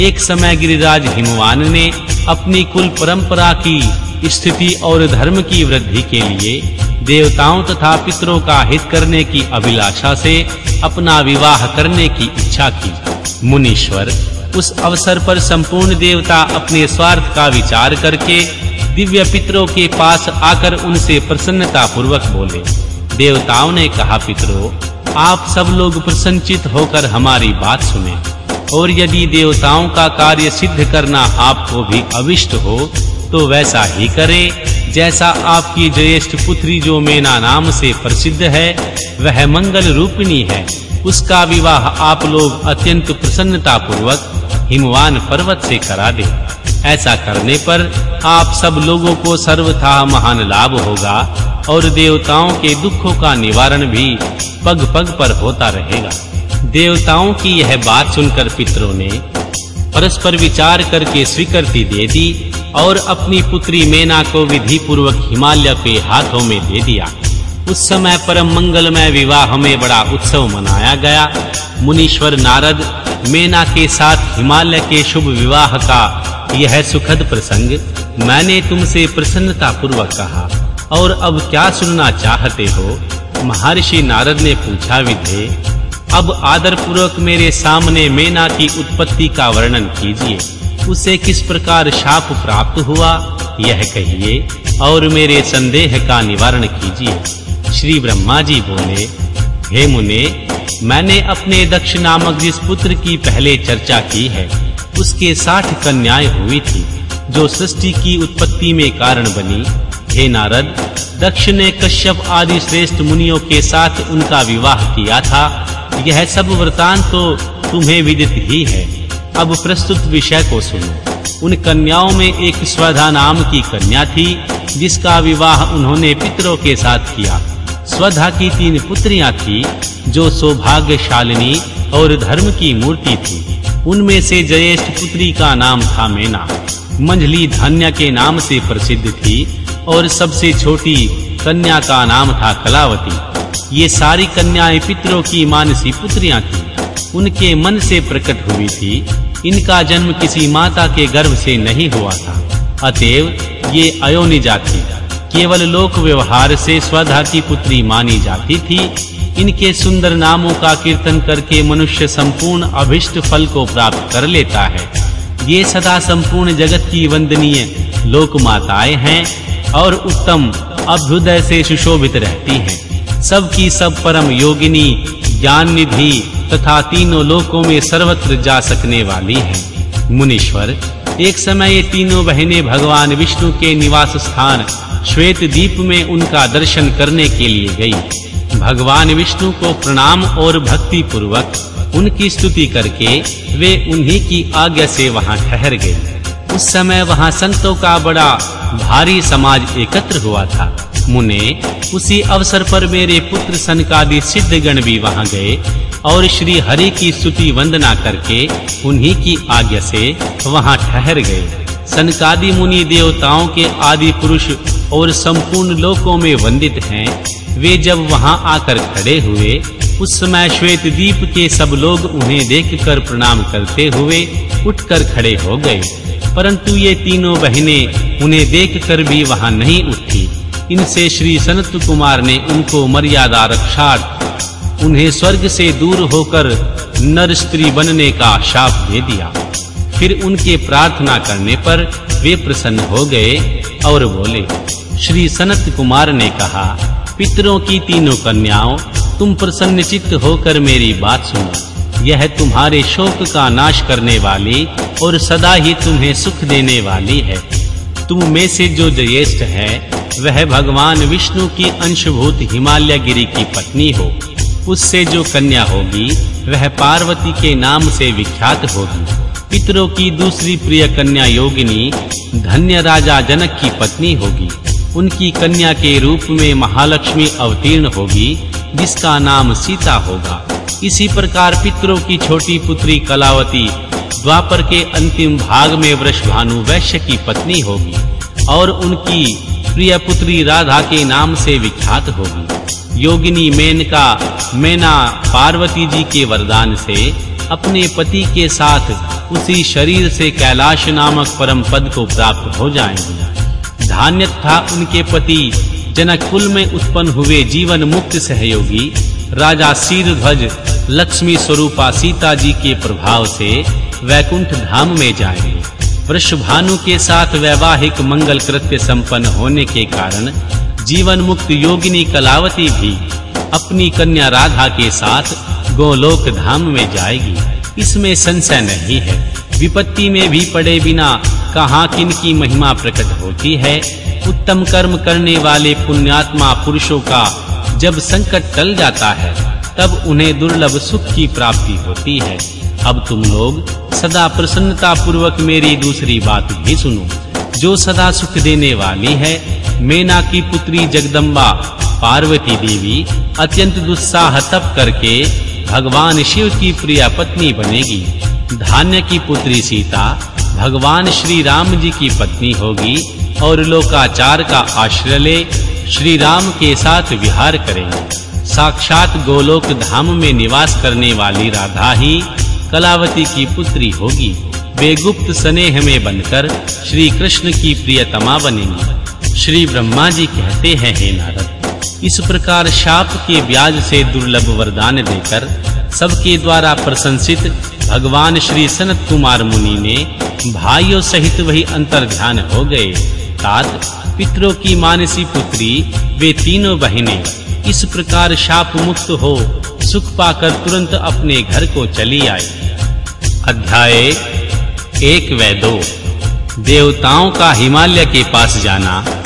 एक समय गिरिराज हिमवान ने अपनी कुल परंपरा की, स्थिति और धर्म की वृद्धि के लिए देवताओं तथा पितरों का हित करने की अभिलाषा से अपना विवाह करने की इच्छा की। मुनीश्वर, उस अवसर पर संपूर्ण देवता अपने स्वार्थ का विचार करके दिव्य पितरों के पास आकर उनसे प्रसन्नता पूर्वक बोले, देवताओं ने कहा, पितरों, आप सब लोग प्रसन्नचित होकर हमारी बात सुने। और यदि देवताओं का कार्य सिद्ध करना आपको भी अविष्ट हो तो वैसा ही करें। जैसा आपकी ज्येष्ठ पुत्री जो मेना नाम से प्रसिद्ध है, वह मंगल रूपिणी है। उसका विवाह आप लोग अत्यंत प्रसन्नता पूर्वक हिमवान पर्वत से करा दें। ऐसा करने पर आप सब लोगों को सर्वथा महान लाभ होगा और देवताओं के दुखों का निवारण भी पग-पग पर होता रहेगा। देवताओं की यह बात सुनकर पितरों ने परस्पर विचार करके स्वीकृति दे दी और अपनी पुत्री मेना को विधि पूर्वक हिमालय के हाथों में दे दिया। उस समय परम मंगलमय विवाह में बड़ा उत्सव मनाया गया। मुनीश्वर नारद मेना के साथ हिमालय के शुभ विवाह का यह सुखद प्रसंग मैंने तुमसे प्रसन्नता पूर्वक कहा। और अब क्या सुनना चाहते हो? महर्षि नारद ने पूछा, विधे अब आदर पूर्वक मेरे सामने मेना की उत्पत्ति का वर्णन कीजिए। उसे किस प्रकार शाप प्राप्त हुआ, यह कहिए, और मेरे संदेह का निवारण कीजिए। श्री ब्रह्मा जी बोले, हे मुने, मैंने अपने दक्ष नामक जिस पुत्र की पहले चर्चा की है, उसके साठ कन्याएँ हुई थी, जो सृष्टि की उत्पत्ति में कारण बनी। हे नारद, दक्ष ने कश्यप आदि श्रेष्ठ मुनियों के साथ उनका विवाह किया था यह सब वृतांत तो तुम्हें विदित ही है। अब प्रस्तुत विषय को सुनो। उन कन्याओं में एक स्वधा नाम की कन्या थी, जिसका विवाह उन्होंने पितरों के साथ किया। स्वधा की तीन पुत्रियाँ थी, जो सौभाग्यशालिनी और धर्म की मूर्ति थी। उनमें से ज्येष्ठ पुत्री का नाम था मेना। मंझली धन्य के नाम से प्रसिद्ध थी और सबसे छोटी कन्या का नाम था कलावती। ये सारी कन्याएँ पितरों की मानसी पुत्रियाँ थीं। उनके मन से प्रकट हुई थी, इनका जन्म किसी माता के गर्भ से नहीं हुआ था। अतएव ये अयोनिजा थी। केवल लोक व्यवहार से स्वधा की पुत्री मानी जाती थी। इनके सुंदर नामों का कीर्तन करके मनुष्य संपूर्ण अभिष्ट फल को प्राप्त कर लेता है। ये सदा संपूर्ण जगत की वंदनीय लोक माताएँ हैं और उत्तम अभ्युदय से सुशोभित रहती हैं। सबकी सब परम योगिनी ज्ञान निधि तथा तीनों लोकों में सर्वत्र जा सकने वाली है। मुनीश्वर, एक समय ये तीनों बहनें भगवान विष्णु के निवास स्थान श्वेत दीप में उनका दर्शन करने के लिए गई। भगवान विष्णु को प्रणाम और भक्ति पूर्वक उनकी स्तुति करके वे उन्हीं की आज्ञा से वहाँ ठहर गए। उस समय वहाँ संतों का बड़ा भारी समाज एकत्र हुआ था। मुने, उसी अवसर पर मेरे पुत्र सनकादि सिद्धगण भी वहाँ गए और श्री हरि की स्तुति वंदना करके उन्हीं की आज्ञा से वहाँ ठहर गए। सनकादि मुनि देवताओं के आदि पुरुष और संपूर्ण लोकों में वंदित हैं, वे जब वहाँ आकर खड़े हुए, उस समय श्वेत दीप के सब लोग उन्हें देखकर प्रणाम करते हुए उठकर खड़े हो गए। परंतु ये तीनों बहनें उन्हें देखकर भी वहाँ नहीं उठी। इनसे श्री सनत कुमार ने उनको मर्यादा रक्षार्थ, उन्हें स्वर्ग से दूर होकर नर स्त्री बनने का शाप दे दिया। फिर उनके प्रार्थना करने पर वे प्रसन्न हो गए और बोले, श्री सनत कुमार ने कहा, पितरों की तीनों कन्याओं, तुम प्रसन्नचित्त होकर मेरी बात सुनो। यह तुम्हारे शोक का नाश करने वाली और सदा ही तुम्हें सुख देने वाली है। तुम में से जो ज्येष्ठ है, वह भगवान विष्णु की अंशभूत हिमालय गिरी की पत्नी हो। उससे जो कन्या होगी, वह पार्वती के नाम से विख्यात होगी। पितरों की दूसरी प्रिय कन्या योगिनी, धन्य राजा जनक की पत्नी होगी। उनकी कन्या के रूप में महालक्ष्मी अवतीर्ण होगी, जिसका नाम सीता होगा। इसी प्रकार पितरों की छोटी पुत्री कलावती, द्वापर के अंतिम भाग में वृषभानु वैश्य की पत्नी होगी और उनकी प्रिय पुत्री राधा के नाम से विख्यात होगी। योगिनी मेनका, मेना पार्वती जी के वरदान से अपने पति के साथ उसी शरीर से कैलाश नामक परम पद को प्राप्त हो जाएँगी। धान्य था उनके पति, जनक कुल में उत्पन्न हुए जीवन मुक्त सहयोगी राजा ध्वज लक्ष्मी स्वरूपा सीता जी के प्रभाव से वैकुंठ धाम में जाएँगे वृषभानु के साथ वैवाहिक मंगल कृत्य संपन्न होने के कारण जीवन मुक्त योगिनी कलावती भी अपनी कन्या राधा के साथ गोलोक धाम में जाएगी। इसमें संशय नहीं है। विपत्ति में भी पड़े बिना कहाँ किन की महिमा प्रकट होती है? उत्तम कर्म करने वाले पुण्यात्मा पुरुषों का जब संकट टल जाता है, तब उन्हें दुर्लभ सुख की प्राप्ति होती है। अब तुम लोग सदा प्रसन्नता पूर्वक मेरी दूसरी बात भी सुनो। जो सदा सुख देने वाली है, मेना की पुत्री जगदम्बा, पार्वती देवी, अत्यंत दुस्साह तप करके भगवान शिव की प्रिय पत्नी बनेगी। धान्य की पुत्री सीता, भगवान श्री राम जी की पत्नी होगी और लोकाचार का आश्रय ले श्री राम के साथ विहार करेंगे साक्षात गोलोक धाम में निवास करने वाली राधा ही कलावती की पुत्री होगी। बेगुप्त स्नेह में बनकर श्री कृष्ण की प्रियतमा बनेंगी। श्री ब्रह्मा जी कहते हैं, हे नारद, इस प्रकार शाप के ब्याज से दुर्लभ वरदान देकर सबके द्वारा प्रशंसित भगवान श्री सनत कुमार मुनि ने भाइयों सहित वही अंतर ध्यान हो गए। तात पितरों की मानसी पुत्री, वे तीनों बहनें, इस प्रकार शाप मुक्त हो, सुख पाकर तुरंत अपने घर को चली आई। अध्याय एक व दो। देवताओं का हिमालय के पास जाना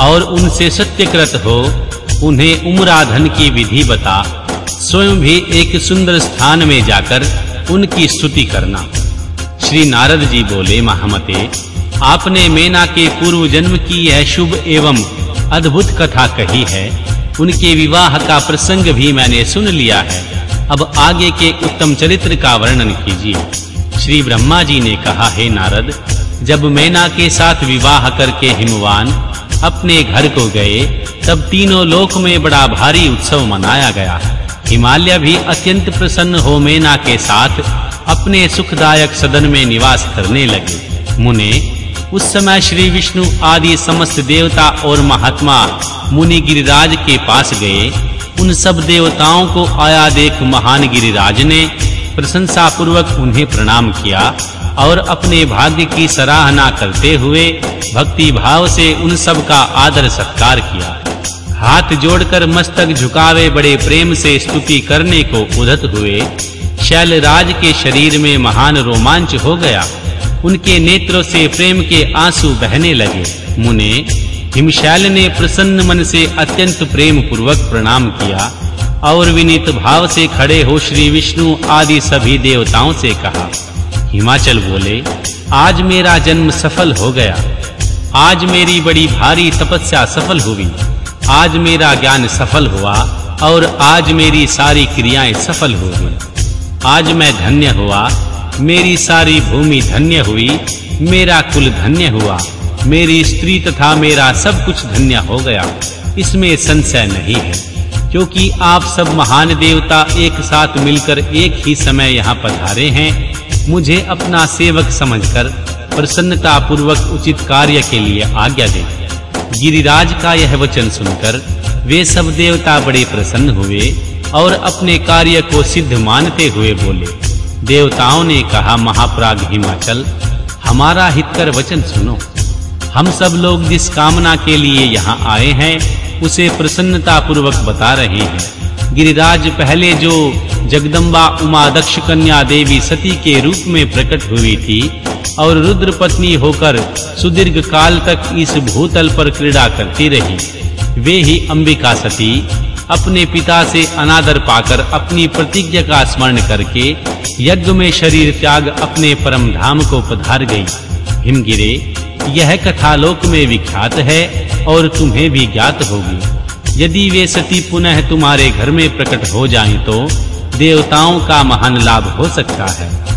और उनसे सत्यकृत हो, उन्हें उमराधन की विधि बता, स्वयं भी एक सुंदर स्थान में जाकर उनकी स्तुति करना। श्री नारद जी बोले, महामते आपने मेना के पूर्व जन्म की यह शुभ एवं अद्भुत कथा कही है। उनके विवाह का प्रसंग भी मैंने सुन लिया है। अब आगे के उत्तम चरित्र का वर्णन कीजिए। श्री ब्रह्मा जी ने कहा, हे नारद, जब मैना के साथ विवाह करके हिमवान अपने घर को गए, तब तीनों लोक में बड़ा भारी उत्सव मनाया गया। हिमालय भी अत्यंत प्रसन्न हो मैना के साथ अपने सुखदायक सदन में निवास करने लगे। मुने उस समय श्री विष्णु आदि समस्त देवता और महात्मा मुनि गिरिराज के पास गए। उन सब देवताओं को आया देख महान गिरिराज ने प्रशंसा पूर्वक उन्हें प्रणाम किया और अपने भाग्य की सराहना करते हुए भक्ति भाव से उन सब का आदर सत्कार किया। हाथ जोड़कर मस्तक झुकावे बड़े प्रेम से स्तुति करने को उदत हुए। शैलराज के शरीर में महान रोमांच हो गया। उनके नेत्रों से प्रेम के आँसू बहने लगे। मुने, हिमशैल ने प्रसन्न मन से अत्यंत प्रेम पूर्वक प्रणाम किया और विनीत भाव से खड़े हो श्री विष्णु आदि सभी देवताओं से कहा, हिमाचल बोले, आज मेरा जन्म सफल हो गया। आज मेरी बड़ी भारी तपस्या सफल हुई। आज मेरा ज्ञान सफल हुआ और आज मेरी सारी क्रियाएँ सफल हो गई। आज मैं धन्य हुआ मेरी सारी भूमि धन्य हुई, मेरा कुल धन्य हुआ। मेरी स्त्री तथा मेरा सब कुछ धन्य हो गया। इसमें संशय नहीं है, क्योंकि आप सब महान देवता एक साथ मिलकर एक ही समय यहाँ पधारे हैं। मुझे अपना सेवक समझकर प्रसन्नता पूर्वक उचित कार्य के लिए आज्ञा दें। गिरिराज का यह वचन सुनकर वे सब देवता बड़े प्रसन्न हुए और अपने कार्य को सिद्ध मानते हुए बोले देवताओं ने कहा, महाप्राग हिमाचल, हमारा हितकर वचन सुनो। हम सब लोग जिस कामना के लिए यहाँ आए हैं, उसे प्रसन्नता पूर्वक बता रहे हैं। गिरिराज पहले जो जगदम्बा उमा दक्ष कन्या देवी सती के रूप में प्रकट हुई थी, और रुद्र पत्नी होकर सुदीर्घ काल तक इस भूतल पर क्रीड़ा करती रही, वे ही अंबिका सती अपने पिता से अनादर पाकर अपनी प्रतिज्ञा का स्मरण करके यज्ञ में शरीर त्याग अपने परम धाम को पधार गई। हिमगिरे, यह कथा लोक में विख्यात है और तुम्हें भी ज्ञात होगी। यदि वे सती पुनः तुम्हारे घर में प्रकट हो जाएँ तो देवताओं का महान लाभ हो सकता है।